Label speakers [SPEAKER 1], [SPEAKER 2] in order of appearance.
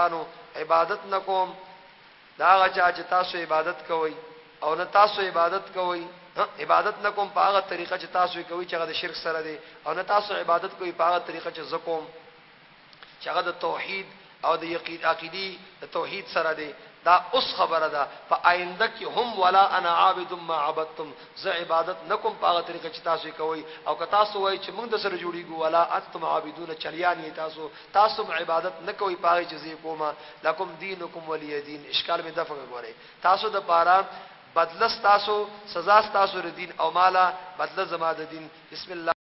[SPEAKER 1] انو عبادت نکوم دا هغه چا چې تاسو عبادت کوئ او نه تاسو عبادت کوئ عبادت نکوم په هغه طریقه چې تاسو یې کوئ چې هغه د شرک سره دی او نه تاسو عبادت کوئ په هغه طریقه چې زه کوم چې هغه د توحید او د یقین عقیدی د توحید سره دی دا اوس خبره ده په آینده کې هم ولا انا عابد ما عبدتم زه عبادت نکوم په هغه طریقه چې تاسو یې کوئ او که تاسو وایئ چې موږ د سره جوړیږو ولا انتم عابدون چلیان یې تاسو تاسو هم عبادت نه کوی په هغه چی زه یی کوم لکم دینکم ولی دین اشکال می دفع ګورئ تاسو د پاره بدله ستاسو سزا ستاسو د دین او مالا بدله زما د دین بسم الله